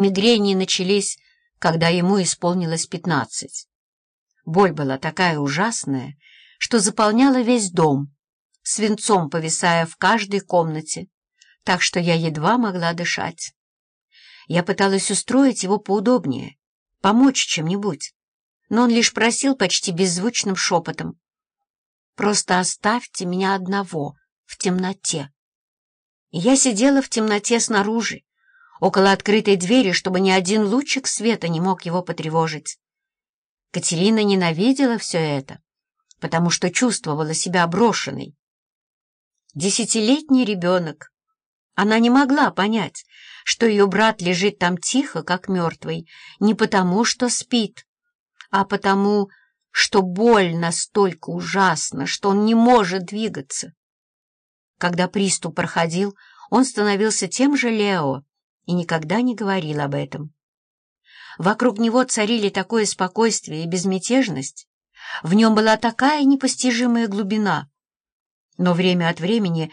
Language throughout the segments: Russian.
Мигрени начались, когда ему исполнилось пятнадцать. Боль была такая ужасная, что заполняла весь дом, свинцом повисая в каждой комнате, так что я едва могла дышать. Я пыталась устроить его поудобнее, помочь чем-нибудь, но он лишь просил почти беззвучным шепотом. «Просто оставьте меня одного в темноте». Я сидела в темноте снаружи, около открытой двери, чтобы ни один лучик света не мог его потревожить. Катерина ненавидела все это, потому что чувствовала себя брошенной. Десятилетний ребенок. Она не могла понять, что ее брат лежит там тихо, как мертвый, не потому, что спит, а потому, что боль настолько ужасна, что он не может двигаться. Когда приступ проходил, он становился тем же Лео и никогда не говорил об этом. Вокруг него царили такое спокойствие и безмятежность, в нем была такая непостижимая глубина. Но время от времени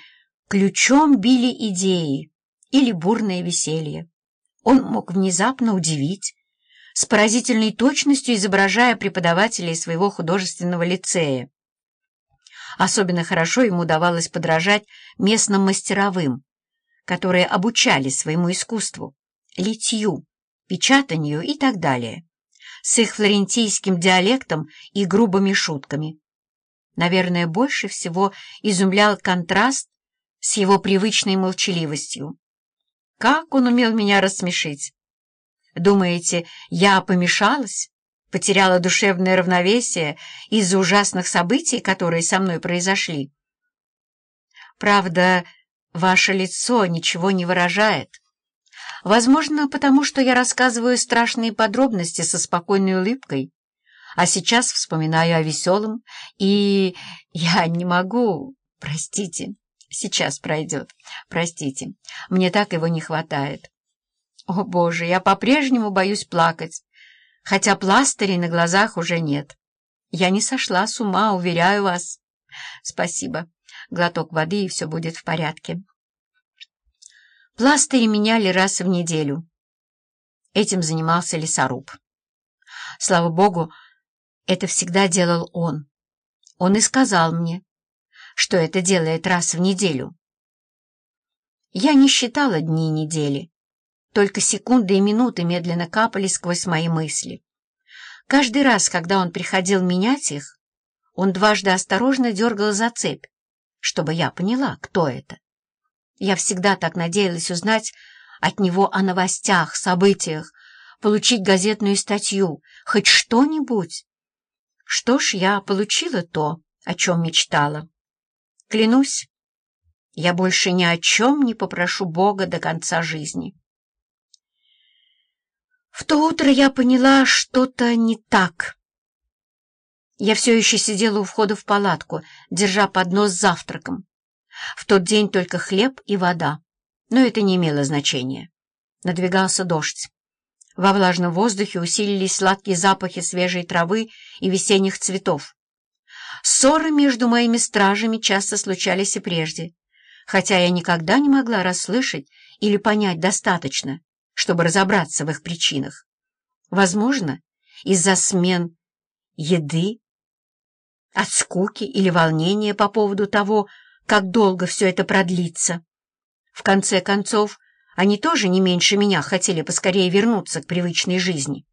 ключом били идеи или бурное веселье. Он мог внезапно удивить, с поразительной точностью изображая преподавателей своего художественного лицея. Особенно хорошо ему удавалось подражать местным мастеровым, которые обучали своему искусству, литью, печатанию и так далее, с их флорентийским диалектом и грубыми шутками. Наверное, больше всего изумлял контраст с его привычной молчаливостью. Как он умел меня рассмешить! Думаете, я помешалась, потеряла душевное равновесие из-за ужасных событий, которые со мной произошли? Правда, ваше лицо ничего не выражает. Возможно, потому что я рассказываю страшные подробности со спокойной улыбкой, а сейчас вспоминаю о веселом, и я не могу... Простите, сейчас пройдет. Простите, мне так его не хватает. О, Боже, я по-прежнему боюсь плакать, хотя пластырей на глазах уже нет. Я не сошла с ума, уверяю вас. Спасибо. Глоток воды, и все будет в порядке. Пластыри меняли раз в неделю. Этим занимался лесоруб. Слава богу, это всегда делал он. Он и сказал мне, что это делает раз в неделю. Я не считала дни недели. Только секунды и минуты медленно капали сквозь мои мысли. Каждый раз, когда он приходил менять их, он дважды осторожно дергал за цепь, чтобы я поняла, кто это. Я всегда так надеялась узнать от него о новостях, событиях, получить газетную статью, хоть что-нибудь. Что ж, я получила то, о чем мечтала. Клянусь, я больше ни о чем не попрошу Бога до конца жизни. В то утро я поняла, что-то не так. Я все еще сидела у входа в палатку, держа поднос с завтраком. В тот день только хлеб и вода, но это не имело значения. Надвигался дождь. Во влажном воздухе усилились сладкие запахи свежей травы и весенних цветов. Ссоры между моими стражами часто случались и прежде, хотя я никогда не могла расслышать или понять достаточно, чтобы разобраться в их причинах. Возможно, из-за смен еды, от скуки или волнения по поводу того, как долго все это продлится. В конце концов, они тоже не меньше меня хотели поскорее вернуться к привычной жизни.